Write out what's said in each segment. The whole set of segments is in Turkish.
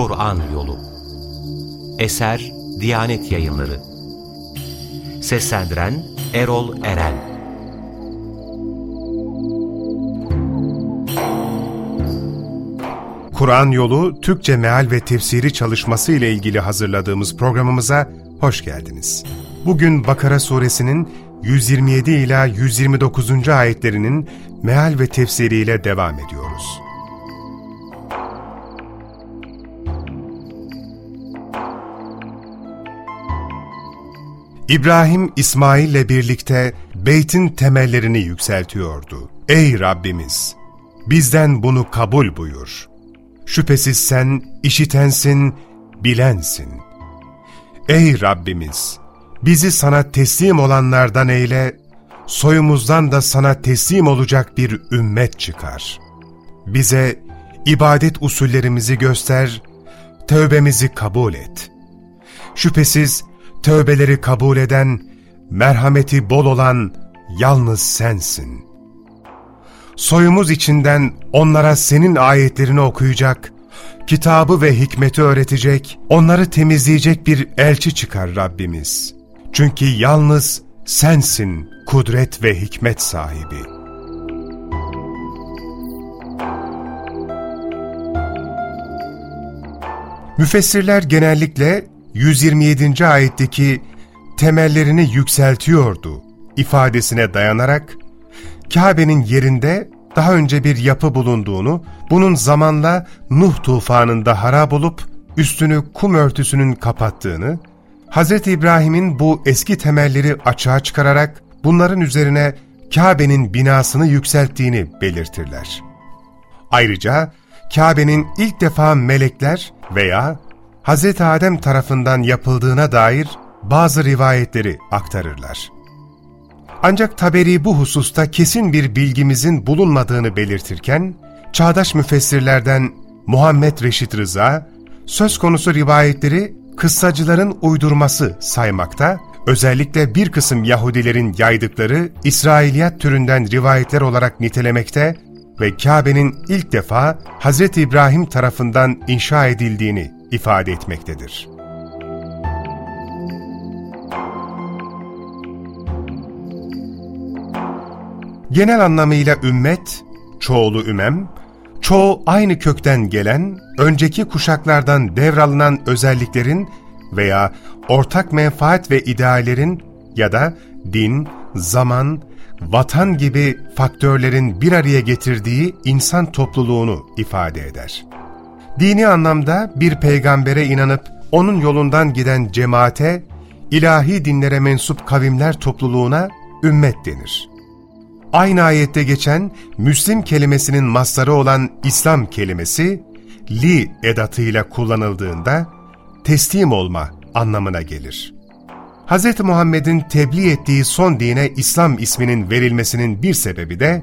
Kur'an Yolu Eser Diyanet Yayınları Seslendiren Erol Eren Kur'an Yolu Türkçe Meal ve Tefsiri çalışması ile ilgili hazırladığımız programımıza hoş geldiniz. Bugün Bakara suresinin 127 ila 129. ayetlerinin meal ve tefsiriyle devam ediyoruz. İbrahim İsmail ile birlikte beytin temellerini yükseltiyordu. Ey Rabbimiz! Bizden bunu kabul buyur. Şüphesiz sen işitensin, bilensin. Ey Rabbimiz! Bizi sana teslim olanlardan eyle, soyumuzdan da sana teslim olacak bir ümmet çıkar. Bize ibadet usullerimizi göster, tövbemizi kabul et. Şüphesiz tövbeleri kabul eden, merhameti bol olan yalnız sensin. Soyumuz içinden onlara senin ayetlerini okuyacak, kitabı ve hikmeti öğretecek, onları temizleyecek bir elçi çıkar Rabbimiz. Çünkü yalnız sensin kudret ve hikmet sahibi. Müfessirler genellikle 127. ayetteki temellerini yükseltiyordu ifadesine dayanarak Kabe'nin yerinde daha önce bir yapı bulunduğunu, bunun zamanla Nuh tufanında harap olup üstünü kum örtüsünün kapattığını, Hz. İbrahim'in bu eski temelleri açığa çıkararak bunların üzerine Kabe'nin binasını yükselttiğini belirtirler. Ayrıca Kabe'nin ilk defa melekler veya Hz. Adem tarafından yapıldığına dair bazı rivayetleri aktarırlar. Ancak Taberi bu hususta kesin bir bilgimizin bulunmadığını belirtirken, çağdaş müfessirlerden Muhammed Reşit Rıza, söz konusu rivayetleri kıssacıların uydurması saymakta, özellikle bir kısım Yahudilerin yaydıkları İsrailiyat türünden rivayetler olarak nitelemekte ve Kabe'nin ilk defa Hz. İbrahim tarafından inşa edildiğini ifade etmektedir. Genel anlamıyla ümmet, çoğulu ümem, çoğu aynı kökten gelen, önceki kuşaklardan devralınan özelliklerin veya ortak menfaat ve ideallerin ya da din, zaman, vatan gibi faktörlerin bir araya getirdiği insan topluluğunu ifade eder. Dini anlamda bir peygambere inanıp onun yolundan giden cemaate, ilahi dinlere mensup kavimler topluluğuna ümmet denir. Aynı ayette geçen Müslim kelimesinin mastarı olan İslam kelimesi, li edatıyla kullanıldığında teslim olma anlamına gelir. Hz. Muhammed'in tebliğ ettiği son dine İslam isminin verilmesinin bir sebebi de,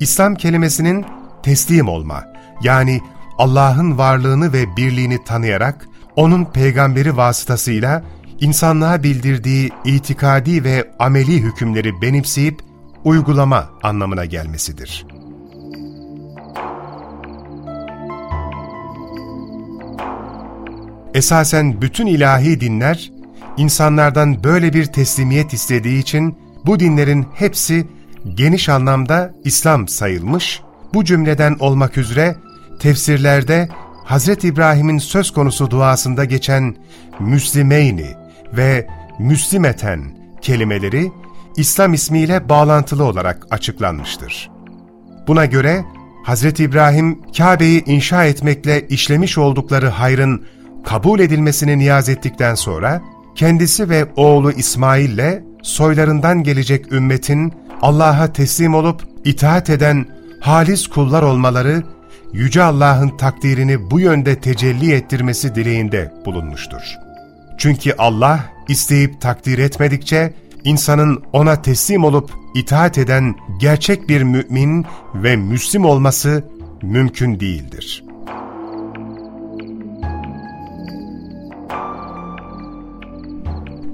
İslam kelimesinin teslim olma, yani Allah'ın varlığını ve birliğini tanıyarak, O'nun peygamberi vasıtasıyla insanlığa bildirdiği itikadi ve ameli hükümleri benimseyip uygulama anlamına gelmesidir. Esasen bütün ilahi dinler, insanlardan böyle bir teslimiyet istediği için bu dinlerin hepsi geniş anlamda İslam sayılmış, bu cümleden olmak üzere tefsirlerde Hz. İbrahim'in söz konusu duasında geçen Müslimeyni ve Müslimeten kelimeleri İslam ismiyle bağlantılı olarak açıklanmıştır. Buna göre Hz. İbrahim Kabe'yi inşa etmekle işlemiş oldukları hayrın kabul edilmesini niyaz ettikten sonra kendisi ve oğlu İsmail ile soylarından gelecek ümmetin Allah'a teslim olup itaat eden halis kullar olmaları Yüce Allah'ın takdirini bu yönde tecelli ettirmesi dileğinde bulunmuştur. Çünkü Allah isteyip takdir etmedikçe insanın ona teslim olup itaat eden gerçek bir mümin ve müslim olması mümkün değildir.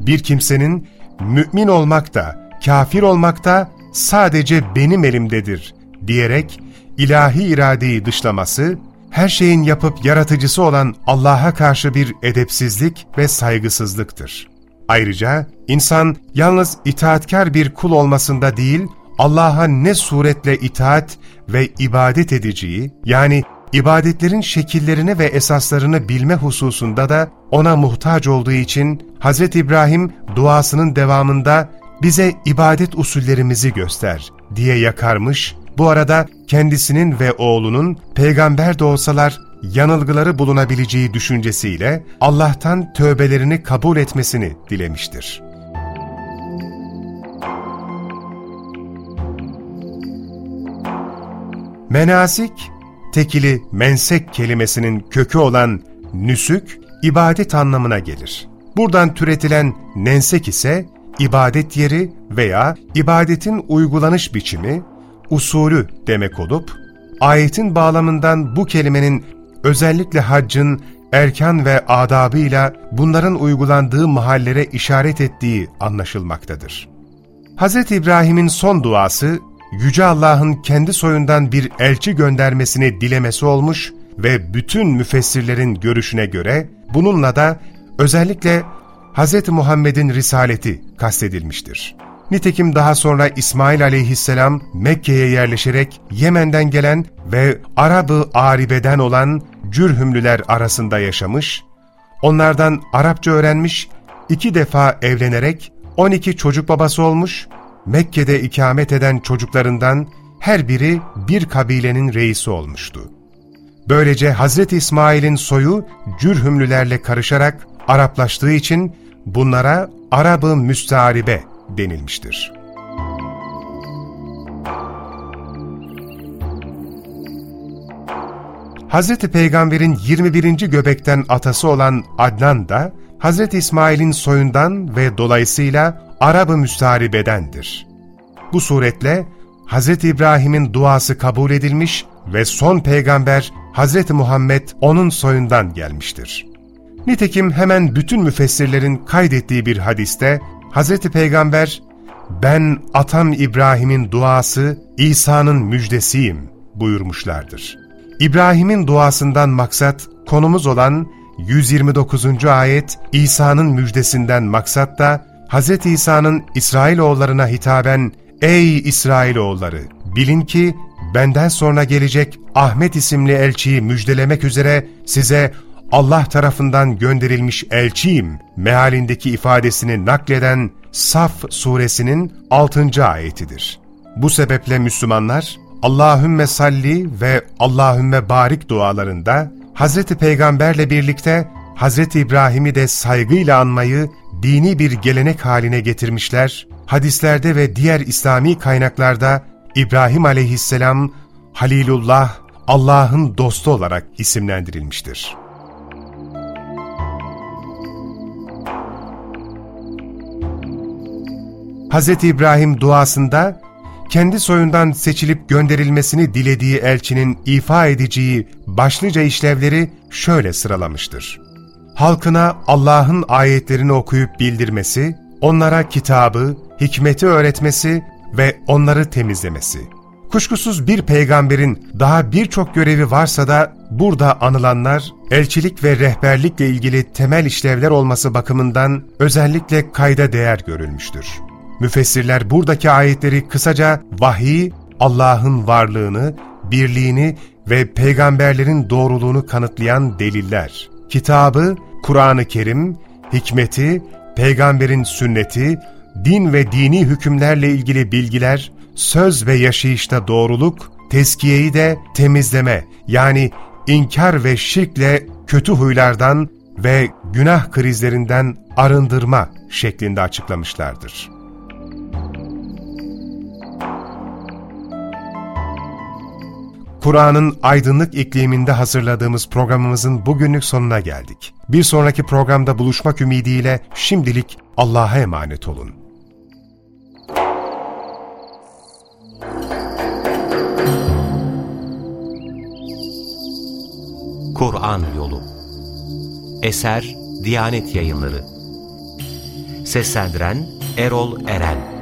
Bir kimsenin mümin olmak da, kafir olmak da sadece benim elimdedir diyerek ilahi iradeyi dışlaması, her şeyin yapıp yaratıcısı olan Allah'a karşı bir edepsizlik ve saygısızlıktır. Ayrıca insan yalnız itaatkar bir kul olmasında değil, Allah'a ne suretle itaat ve ibadet edeceği, yani ibadetlerin şekillerini ve esaslarını bilme hususunda da ona muhtaç olduğu için Hz. İbrahim duasının devamında bize ibadet usullerimizi göster diye yakarmış, bu arada kendisinin ve oğlunun peygamber de olsalar yanılgıları bulunabileceği düşüncesiyle Allah'tan tövbelerini kabul etmesini dilemiştir. Menasik, tekili mensek kelimesinin kökü olan nüsük, ibadet anlamına gelir. Buradan türetilen nensek ise ibadet yeri veya ibadetin uygulanış biçimi, usulü demek olup, ayetin bağlamından bu kelimenin özellikle haccın erkan ve adabıyla bunların uygulandığı mahallere işaret ettiği anlaşılmaktadır. Hz. İbrahim'in son duası, Yüce Allah'ın kendi soyundan bir elçi göndermesini dilemesi olmuş ve bütün müfessirlerin görüşüne göre bununla da özellikle Hz. Muhammed'in risaleti kastedilmiştir. Nitekim daha sonra İsmail aleyhisselam Mekke'ye yerleşerek Yemen'den gelen ve Arabı Aribe'den olan Cürhümlüler arasında yaşamış, onlardan Arapça öğrenmiş, iki defa evlenerek 12 çocuk babası olmuş, Mekke'de ikamet eden çocuklarından her biri bir kabilenin reisi olmuştu. Böylece Hazreti İsmail'in soyu Cürhümlülerle karışarak Araplaştığı için bunlara Arab-ı Müstaribe denilmiştir. Hz. Peygamber'in 21. göbekten atası olan Adnan da Hz. İsmail'in soyundan ve dolayısıyla Arab-ı Müstaribe'dendir. Bu suretle Hz. İbrahim'in duası kabul edilmiş ve son peygamber Hz. Muhammed onun soyundan gelmiştir. Nitekim hemen bütün müfessirlerin kaydettiği bir hadiste Hz. Peygamber, ben atam İbrahim'in duası, İsa'nın müjdesiyim buyurmuşlardır. İbrahim'in duasından maksat, konumuz olan 129. ayet İsa'nın müjdesinden maksat da Hz. İsa'nın İsrailoğullarına hitaben Ey İsrailoğulları! Bilin ki benden sonra gelecek Ahmet isimli elçiyi müjdelemek üzere size Allah tarafından gönderilmiş elçiyim mealindeki ifadesini nakleden Saf suresinin 6. ayetidir. Bu sebeple Müslümanlar Allahümme salli ve Allahümme barik dualarında Hz. Peygamberle birlikte Hz. İbrahim'i de saygıyla anmayı dini bir gelenek haline getirmişler, hadislerde ve diğer İslami kaynaklarda İbrahim aleyhisselam Halilullah, Allah'ın dostu olarak isimlendirilmiştir. Hz. İbrahim duasında kendi soyundan seçilip gönderilmesini dilediği elçinin ifa edeceği başlıca işlevleri şöyle sıralamıştır. Halkına Allah'ın ayetlerini okuyup bildirmesi, onlara kitabı, hikmeti öğretmesi ve onları temizlemesi. Kuşkusuz bir peygamberin daha birçok görevi varsa da burada anılanlar elçilik ve rehberlikle ilgili temel işlevler olması bakımından özellikle kayda değer görülmüştür. Müfessirler buradaki ayetleri kısaca vahiy, Allah'ın varlığını, birliğini ve peygamberlerin doğruluğunu kanıtlayan deliller, kitabı, Kur'an-ı Kerim, hikmeti, peygamberin sünneti, din ve dini hükümlerle ilgili bilgiler, söz ve yaşayışta doğruluk, tezkiyeyi de temizleme yani inkar ve şirkle kötü huylardan ve günah krizlerinden arındırma şeklinde açıklamışlardır. Kur'an'ın aydınlık ikliminde hazırladığımız programımızın bugünlük sonuna geldik. Bir sonraki programda buluşmak ümidiyle şimdilik Allah'a emanet olun. Kur'an Yolu Eser Diyanet Yayınları Seslendiren Erol Eren